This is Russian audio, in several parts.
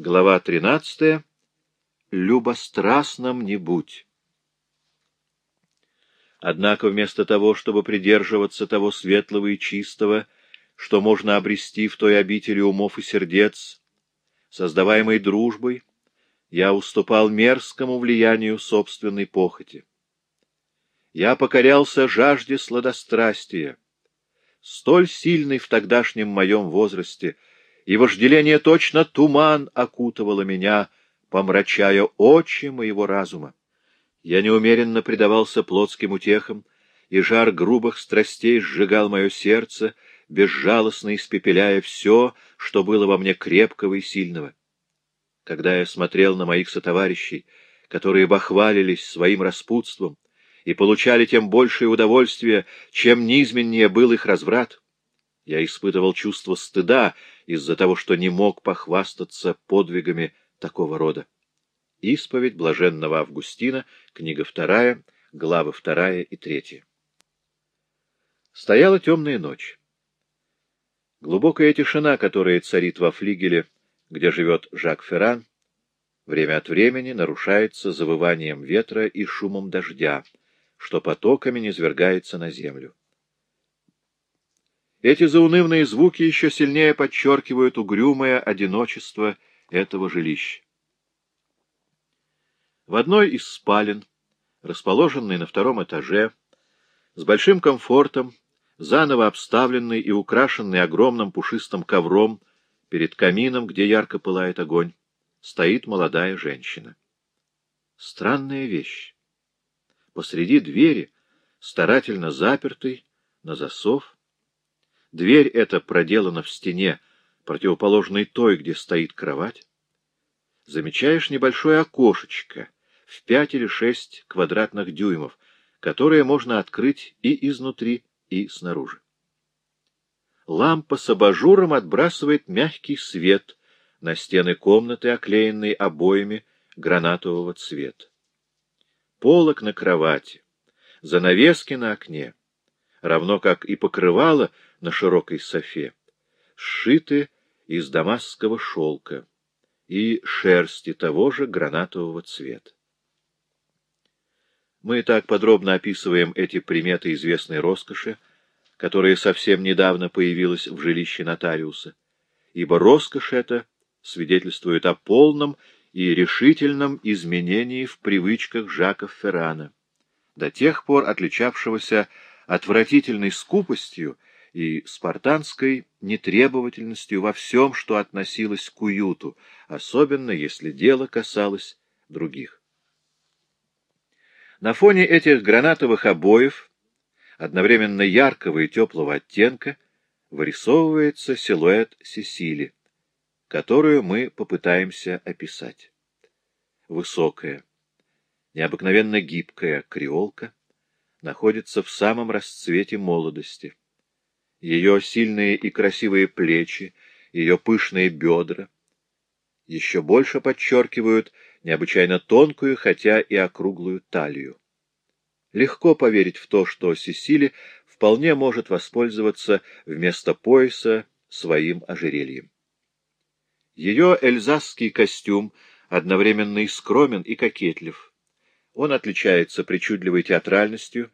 Глава 13. Любострастным не будь. Однако вместо того, чтобы придерживаться того светлого и чистого, что можно обрести в той обители умов и сердец, создаваемой дружбой, я уступал мерзкому влиянию собственной похоти. Я покорялся жажде сладострастия, столь сильной в тогдашнем моем возрасте, и вожделение точно туман окутывало меня, помрачая очи моего разума. Я неумеренно предавался плотским утехам, и жар грубых страстей сжигал мое сердце, безжалостно испепеляя все, что было во мне крепкого и сильного. Когда я смотрел на моих сотоварищей, которые бахвалились своим распутством и получали тем большее удовольствие, чем низменнее был их разврат, я испытывал чувство стыда из-за того, что не мог похвастаться подвигами такого рода. Исповедь блаженного Августина, книга вторая, главы вторая и третья. Стояла темная ночь. Глубокая тишина, которая царит во флигеле, где живет Жак Ферран, время от времени нарушается завыванием ветра и шумом дождя, что потоками низвергается на землю. Эти заунывные звуки еще сильнее подчеркивают угрюмое одиночество этого жилища. В одной из спален, расположенной на втором этаже, с большим комфортом, заново обставленный и украшенный огромным пушистым ковром перед камином, где ярко пылает огонь, стоит молодая женщина. Странная вещь. Посреди двери, старательно запертой, на засов, дверь эта проделана в стене, противоположной той, где стоит кровать, замечаешь небольшое окошечко — в пять или шесть квадратных дюймов, которые можно открыть и изнутри, и снаружи. Лампа с абажуром отбрасывает мягкий свет на стены комнаты, оклеенные обоями гранатового цвета. Полок на кровати, занавески на окне, равно как и покрывало на широкой софе, сшиты из дамасского шелка и шерсти того же гранатового цвета. Мы так подробно описываем эти приметы известной роскоши, которая совсем недавно появилась в жилище нотариуса, ибо роскошь эта свидетельствует о полном и решительном изменении в привычках Жака Феррана, до тех пор отличавшегося отвратительной скупостью и спартанской нетребовательностью во всем, что относилось к уюту, особенно если дело касалось других. На фоне этих гранатовых обоев, одновременно яркого и теплого оттенка, вырисовывается силуэт Сесили, которую мы попытаемся описать. Высокая, необыкновенно гибкая креолка находится в самом расцвете молодости. Ее сильные и красивые плечи, ее пышные бедра еще больше подчеркивают необычайно тонкую, хотя и округлую талию. Легко поверить в то, что Сесили вполне может воспользоваться вместо пояса своим ожерельем. Ее эльзасский костюм одновременно и скромен, и кокетлив. Он отличается причудливой театральностью,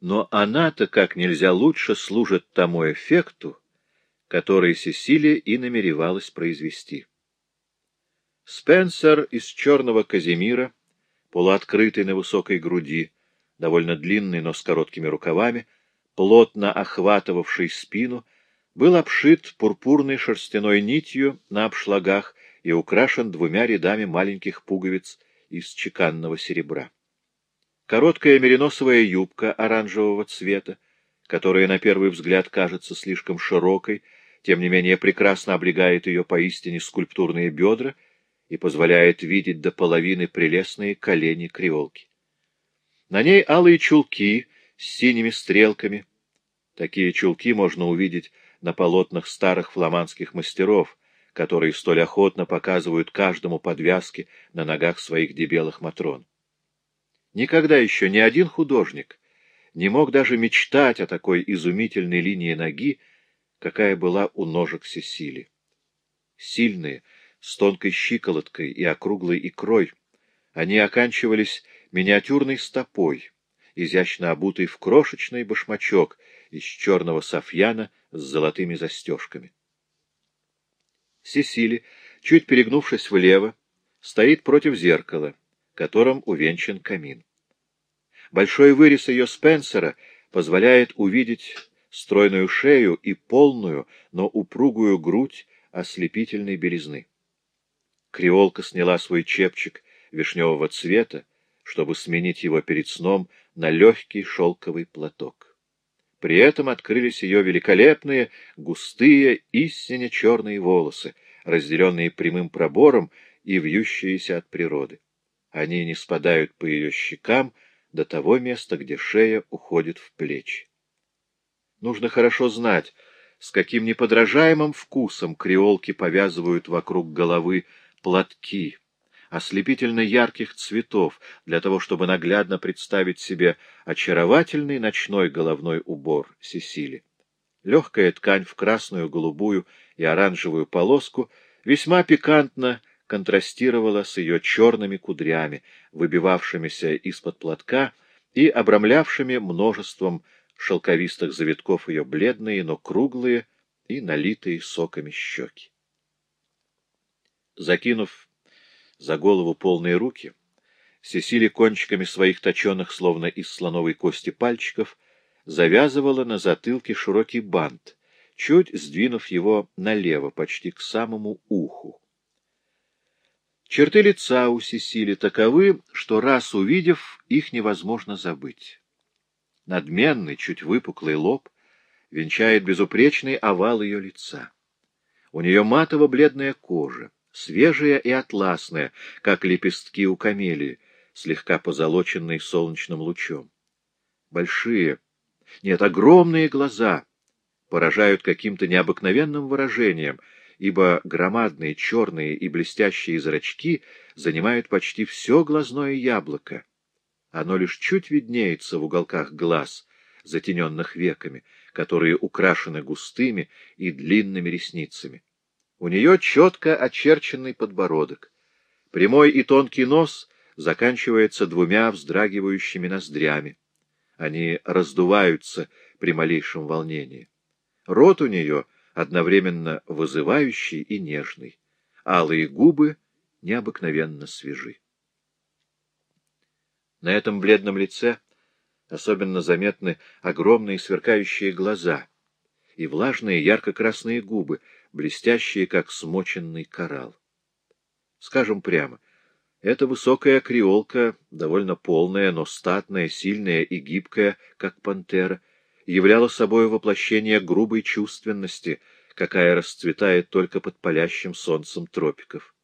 но она-то как нельзя лучше служит тому эффекту, который Сесилия и намеревалась произвести. Спенсер из черного каземира, полуоткрытый на высокой груди, довольно длинный, но с короткими рукавами, плотно охватывавший спину, был обшит пурпурной шерстяной нитью на обшлагах и украшен двумя рядами маленьких пуговиц из чеканного серебра. Короткая мериносовая юбка оранжевого цвета, которая на первый взгляд кажется слишком широкой, тем не менее прекрасно облегает ее поистине скульптурные бедра — и позволяет видеть до половины прелестные колени креолки. На ней алые чулки с синими стрелками. Такие чулки можно увидеть на полотнах старых фламандских мастеров, которые столь охотно показывают каждому подвязки на ногах своих дебелых матрон. Никогда еще ни один художник не мог даже мечтать о такой изумительной линии ноги, какая была у ножек Сесили. Сильные, с тонкой щиколоткой и округлой икрой. Они оканчивались миниатюрной стопой, изящно обутой в крошечный башмачок из черного софьяна с золотыми застежками. Сесили, чуть перегнувшись влево, стоит против зеркала, которым увенчан камин. Большой вырез ее Спенсера позволяет увидеть стройную шею и полную, но упругую грудь ослепительной белизны. Креолка сняла свой чепчик вишневого цвета, чтобы сменить его перед сном на легкий шелковый платок. При этом открылись ее великолепные, густые, истинно черные волосы, разделенные прямым пробором и вьющиеся от природы. Они не спадают по ее щекам до того места, где шея уходит в плечи. Нужно хорошо знать, с каким неподражаемым вкусом креолки повязывают вокруг головы платки, ослепительно ярких цветов, для того, чтобы наглядно представить себе очаровательный ночной головной убор Сесили. Легкая ткань в красную, голубую и оранжевую полоску весьма пикантно контрастировала с ее черными кудрями, выбивавшимися из-под платка и обрамлявшими множеством шелковистых завитков ее бледные, но круглые и налитые соками щеки. Закинув за голову полные руки, Сесили кончиками своих точеных, словно из слоновой кости пальчиков, завязывала на затылке широкий бант, чуть сдвинув его налево, почти к самому уху. Черты лица у Сесили таковы, что раз увидев, их невозможно забыть. Надменный, чуть выпуклый лоб венчает безупречный овал ее лица. У нее матово-бледная кожа, свежая и атласная, как лепестки у камелии, слегка позолоченные солнечным лучом. Большие, нет, огромные глаза поражают каким-то необыкновенным выражением, ибо громадные черные и блестящие зрачки занимают почти все глазное яблоко. Оно лишь чуть виднеется в уголках глаз, затененных веками, которые украшены густыми и длинными ресницами. У нее четко очерченный подбородок. Прямой и тонкий нос заканчивается двумя вздрагивающими ноздрями. Они раздуваются при малейшем волнении. Рот у нее одновременно вызывающий и нежный. Алые губы необыкновенно свежи. На этом бледном лице особенно заметны огромные сверкающие глаза и влажные ярко-красные губы, блестящие, как смоченный коралл. Скажем прямо, эта высокая креолка, довольно полная, но статная, сильная и гибкая, как пантера, являла собой воплощение грубой чувственности, какая расцветает только под палящим солнцем тропиков.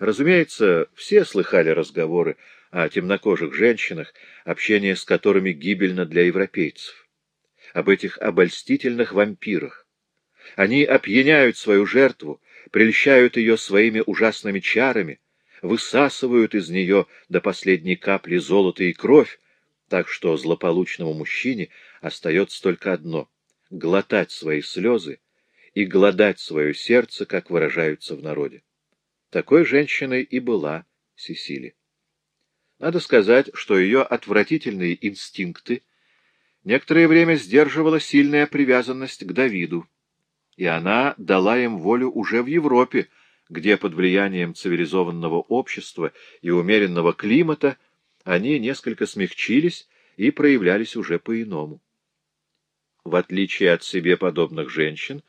Разумеется, все слыхали разговоры о темнокожих женщинах, общение с которыми гибельно для европейцев, об этих обольстительных вампирах. Они опьяняют свою жертву, прельщают ее своими ужасными чарами, высасывают из нее до последней капли золото и кровь, так что злополучному мужчине остается только одно — глотать свои слезы и гладать свое сердце, как выражаются в народе. Такой женщиной и была Сесили. Надо сказать, что ее отвратительные инстинкты некоторое время сдерживала сильная привязанность к Давиду, и она дала им волю уже в Европе, где под влиянием цивилизованного общества и умеренного климата они несколько смягчились и проявлялись уже по-иному. В отличие от себе подобных женщин,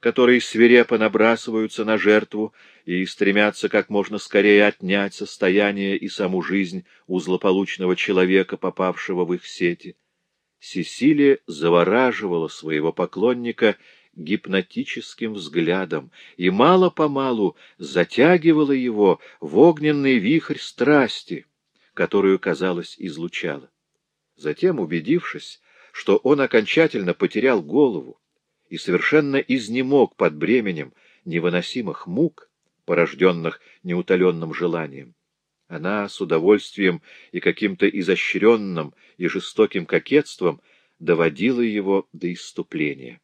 которые свирепо набрасываются на жертву и стремятся как можно скорее отнять состояние и саму жизнь у злополучного человека, попавшего в их сети. Сесилия завораживала своего поклонника гипнотическим взглядом и мало-помалу затягивала его в огненный вихрь страсти, которую, казалось, излучала. Затем, убедившись, что он окончательно потерял голову, и совершенно изнемог под бременем невыносимых мук, порожденных неутоленным желанием. Она с удовольствием и каким-то изощренным и жестоким кокетством доводила его до иступления.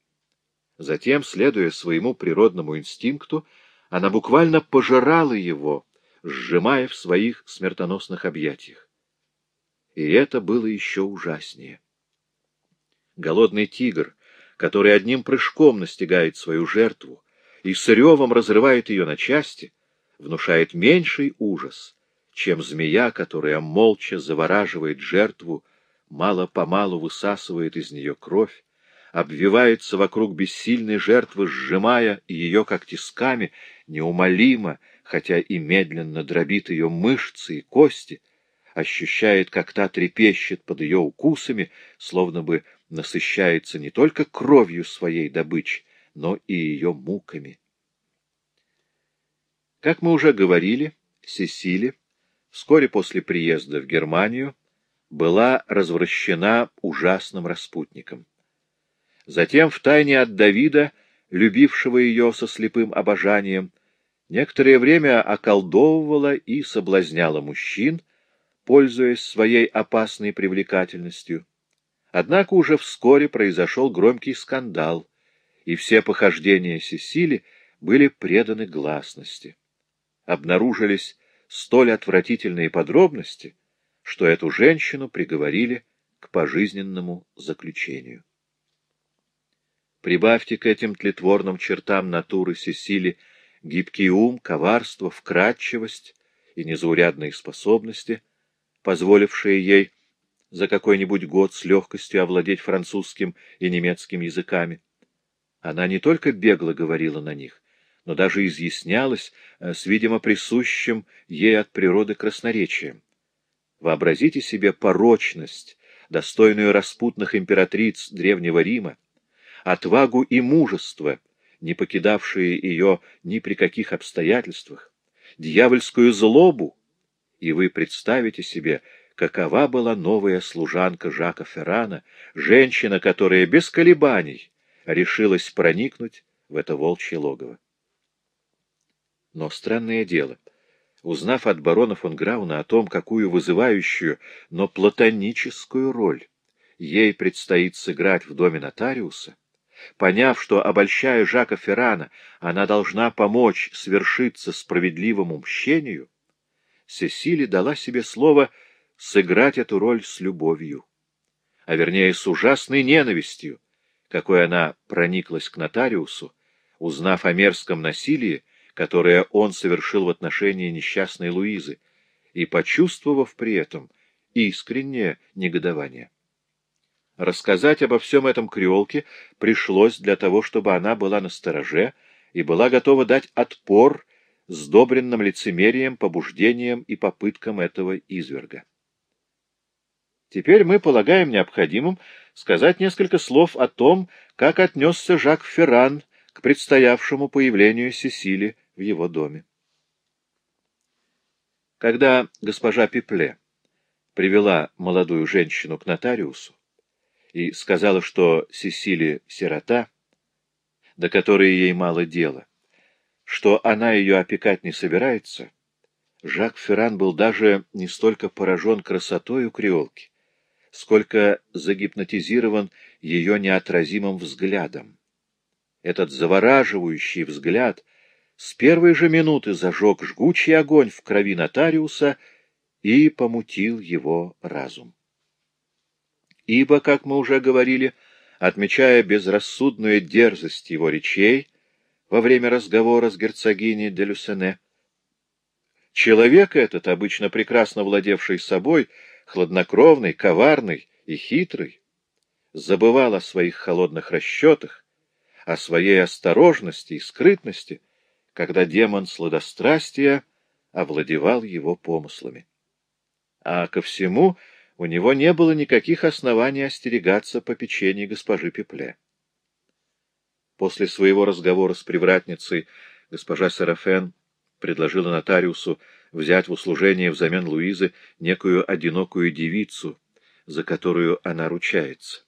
Затем, следуя своему природному инстинкту, Она буквально пожирала его, сжимая в своих смертоносных объятиях. И это было еще ужаснее. Голодный тигр, который одним прыжком настигает свою жертву и с ревом разрывает ее на части, внушает меньший ужас, чем змея, которая молча завораживает жертву, мало-помалу высасывает из нее кровь, обвивается вокруг бессильной жертвы, сжимая ее как тисками, неумолимо, хотя и медленно дробит ее мышцы и кости, ощущает, как та трепещет под ее укусами, словно бы насыщается не только кровью своей добычи, но и ее муками. Как мы уже говорили, Сесили вскоре после приезда в Германию была развращена ужасным распутником. Затем втайне от Давида, любившего ее со слепым обожанием, некоторое время околдовывала и соблазняла мужчин, пользуясь своей опасной привлекательностью. Однако уже вскоре произошел громкий скандал, и все похождения Сесили были преданы гласности. Обнаружились столь отвратительные подробности, что эту женщину приговорили к пожизненному заключению. Прибавьте к этим тлетворным чертам натуры Сесили гибкий ум, коварство, вкрадчивость и незаурядные способности, позволившие ей за какой-нибудь год с легкостью овладеть французским и немецким языками. Она не только бегло говорила на них, но даже изъяснялась э, с, видимо, присущим ей от природы красноречием. Вообразите себе порочность, достойную распутных императриц Древнего Рима, отвагу и мужество, не покидавшие ее ни при каких обстоятельствах, дьявольскую злобу, и вы представите себе, какова была новая служанка Жака Феррана, женщина, которая без колебаний решилась проникнуть в это волчье логово. Но странное дело, узнав от барона фон Грауна о том, какую вызывающую, но платоническую роль ей предстоит сыграть в доме нотариуса, поняв, что, обольщая Жака Феррана, она должна помочь свершиться справедливому мщению, Сесили дала себе слово — сыграть эту роль с любовью, а вернее с ужасной ненавистью, какой она прониклась к нотариусу, узнав о мерзком насилии, которое он совершил в отношении несчастной Луизы, и почувствовав при этом искреннее негодование. Рассказать обо всем этом креолке пришлось для того, чтобы она была настороже и была готова дать отпор сдобренным лицемерием, побуждением и попыткам этого изверга. Теперь мы полагаем необходимым сказать несколько слов о том, как отнесся Жак Ферран к предстоявшему появлению Сесили в его доме. Когда госпожа Пипле привела молодую женщину к нотариусу и сказала, что Сесили — сирота, до которой ей мало дела, что она ее опекать не собирается, Жак Ферран был даже не столько поражен красотой у креолки, сколько загипнотизирован ее неотразимым взглядом. Этот завораживающий взгляд с первой же минуты зажег жгучий огонь в крови нотариуса и помутил его разум. Ибо, как мы уже говорили, отмечая безрассудную дерзость его речей во время разговора с герцогиней де Люсене, человек этот, обычно прекрасно владевший собой, хладнокровный, коварный и хитрый, забывал о своих холодных расчетах, о своей осторожности и скрытности, когда демон сладострастия овладевал его помыслами. А ко всему у него не было никаких оснований остерегаться попечений госпожи Пепле. После своего разговора с привратницей госпожа Серафен предложила нотариусу взять в услужение взамен Луизы некую одинокую девицу, за которую она ручается.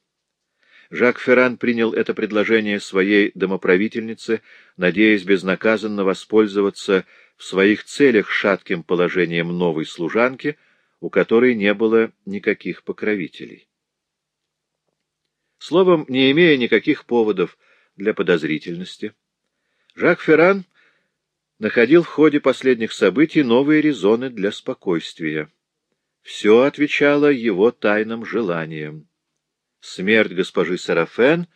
Жак Ферран принял это предложение своей домоправительницы, надеясь безнаказанно воспользоваться в своих целях шатким положением новой служанки, у которой не было никаких покровителей. Словом, не имея никаких поводов для подозрительности, Жак Ферран находил в ходе последних событий новые резоны для спокойствия. Все отвечало его тайным желаниям. Смерть госпожи Сарафен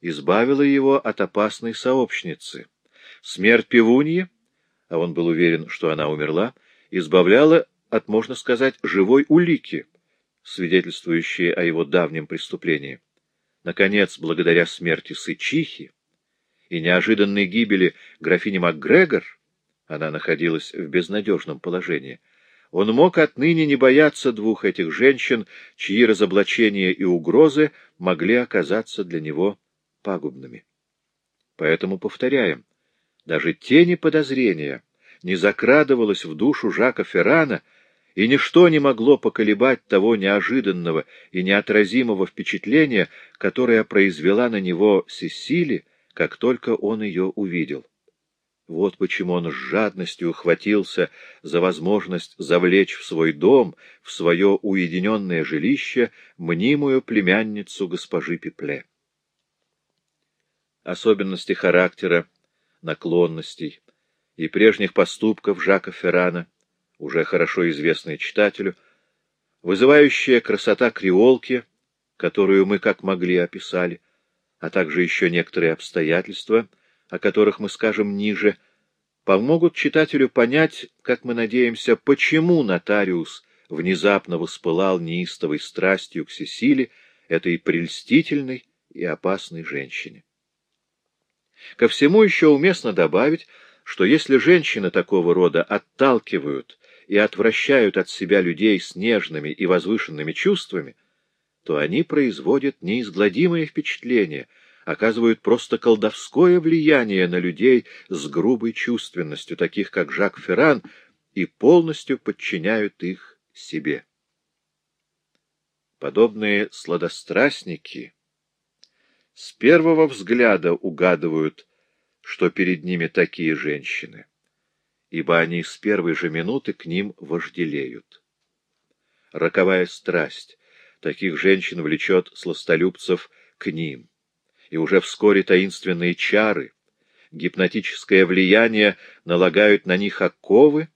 избавила его от опасной сообщницы. Смерть пивуньи, а он был уверен, что она умерла, избавляла от, можно сказать, живой улики, свидетельствующей о его давнем преступлении. Наконец, благодаря смерти Сычихи и неожиданной гибели графини МакГрегор, она находилась в безнадежном положении, он мог отныне не бояться двух этих женщин, чьи разоблачения и угрозы могли оказаться для него пагубными. Поэтому повторяем, даже тени подозрения не закрадывалось в душу Жака Феррана, и ничто не могло поколебать того неожиданного и неотразимого впечатления, которое произвела на него Сесили, как только он ее увидел. Вот почему он с жадностью ухватился за возможность завлечь в свой дом, в свое уединенное жилище, мнимую племянницу госпожи Пепле. Особенности характера, наклонностей и прежних поступков Жака Феррана, уже хорошо известные читателю, вызывающая красота креолки, которую мы как могли описали, а также еще некоторые обстоятельства — о которых мы скажем ниже, помогут читателю понять, как мы надеемся, почему нотариус внезапно воспылал неистовой страстью к Сесиле, этой прельстительной и опасной женщине. Ко всему еще уместно добавить, что если женщины такого рода отталкивают и отвращают от себя людей с нежными и возвышенными чувствами, то они производят неизгладимое впечатление — оказывают просто колдовское влияние на людей с грубой чувственностью, таких как Жак Ферран, и полностью подчиняют их себе. Подобные сладострастники с первого взгляда угадывают, что перед ними такие женщины, ибо они с первой же минуты к ним вожделеют. Роковая страсть таких женщин влечет сластолюбцев к ним и уже вскоре таинственные чары, гипнотическое влияние налагают на них оковы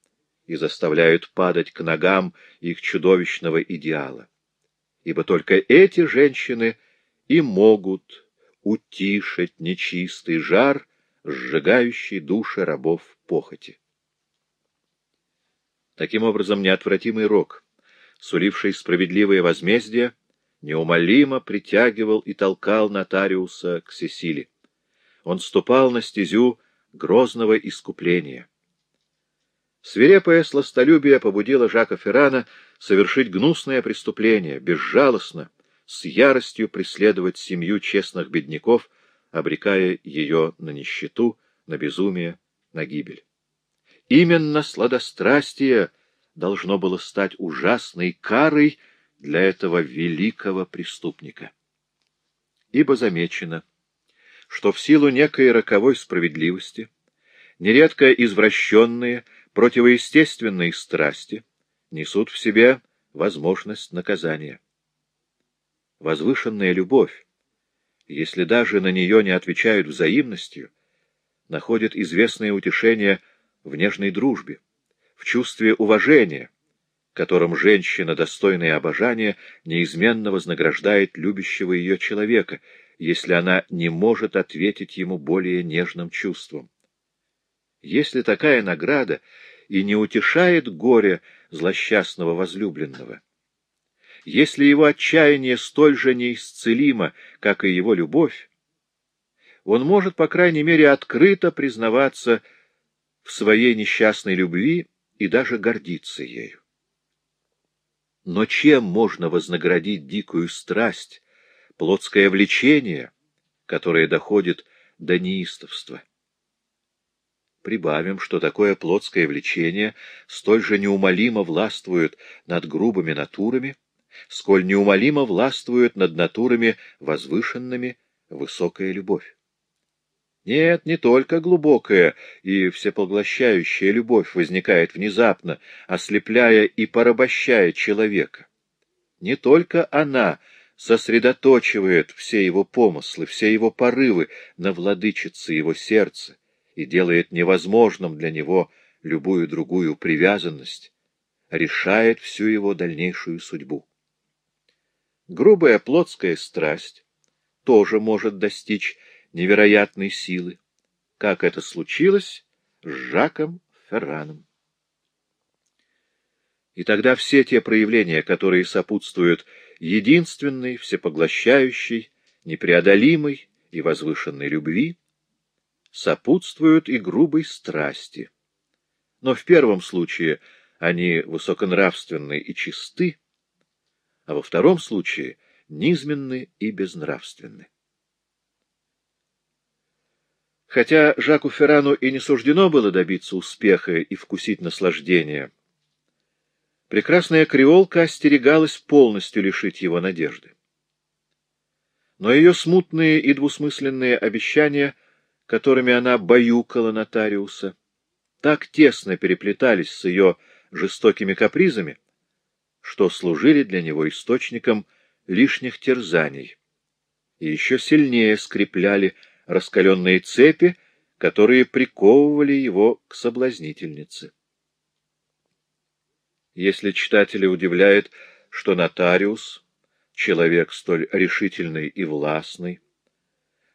и заставляют падать к ногам их чудовищного идеала. Ибо только эти женщины и могут утишить нечистый жар, сжигающий души рабов похоти. Таким образом, неотвратимый рок, суливший справедливое возмездие, неумолимо притягивал и толкал нотариуса к Сесили. Он ступал на стезю грозного искупления. Свирепое сластолюбие побудило Жака Феррана совершить гнусное преступление, безжалостно, с яростью преследовать семью честных бедняков, обрекая ее на нищету, на безумие, на гибель. Именно сладострастие должно было стать ужасной карой для этого великого преступника. Ибо замечено, что в силу некой роковой справедливости нередко извращенные, противоестественные страсти несут в себе возможность наказания. Возвышенная любовь, если даже на нее не отвечают взаимностью, находит известное утешение в нежной дружбе, в чувстве уважения, которым женщина, достойная обожания, неизменно вознаграждает любящего ее человека, если она не может ответить ему более нежным чувством. Если такая награда и не утешает горе злосчастного возлюбленного, если его отчаяние столь же неисцелимо, как и его любовь, он может, по крайней мере, открыто признаваться в своей несчастной любви и даже гордиться ею. Но чем можно вознаградить дикую страсть, плотское влечение, которое доходит до неистовства? Прибавим, что такое плотское влечение столь же неумолимо властвует над грубыми натурами, сколь неумолимо властвует над натурами возвышенными высокая любовь. Нет, не только глубокая и всепоглощающая любовь возникает внезапно, ослепляя и порабощая человека. Не только она сосредоточивает все его помыслы, все его порывы на владычице его сердца и делает невозможным для него любую другую привязанность, решает всю его дальнейшую судьбу. Грубая плотская страсть тоже может достичь невероятной силы, как это случилось с Жаком Ферраном. И тогда все те проявления, которые сопутствуют единственной, всепоглощающей, непреодолимой и возвышенной любви, сопутствуют и грубой страсти. Но в первом случае они высоконравственны и чисты, а во втором случае низменны и безнравственны. Хотя Жаку Феррану и не суждено было добиться успеха и вкусить наслаждения, прекрасная креолка остерегалась полностью лишить его надежды. Но ее смутные и двусмысленные обещания, которыми она баюкала нотариуса, так тесно переплетались с ее жестокими капризами, что служили для него источником лишних терзаний и еще сильнее скрепляли раскаленные цепи, которые приковывали его к соблазнительнице. Если читателя удивляет, что нотариус, человек столь решительный и властный,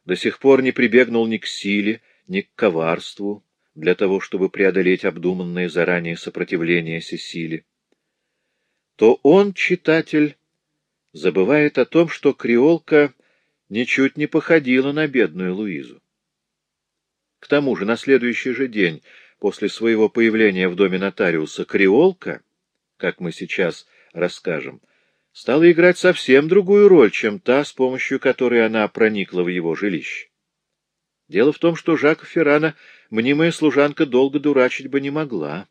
до сих пор не прибегнул ни к силе, ни к коварству для того, чтобы преодолеть обдуманное заранее сопротивление Сесили, то он, читатель, забывает о том, что креолка ничуть не походила на бедную Луизу. К тому же на следующий же день после своего появления в доме нотариуса креолка, как мы сейчас расскажем, стала играть совсем другую роль, чем та, с помощью которой она проникла в его жилище. Дело в том, что Жака Феррана мнимая служанка долго дурачить бы не могла.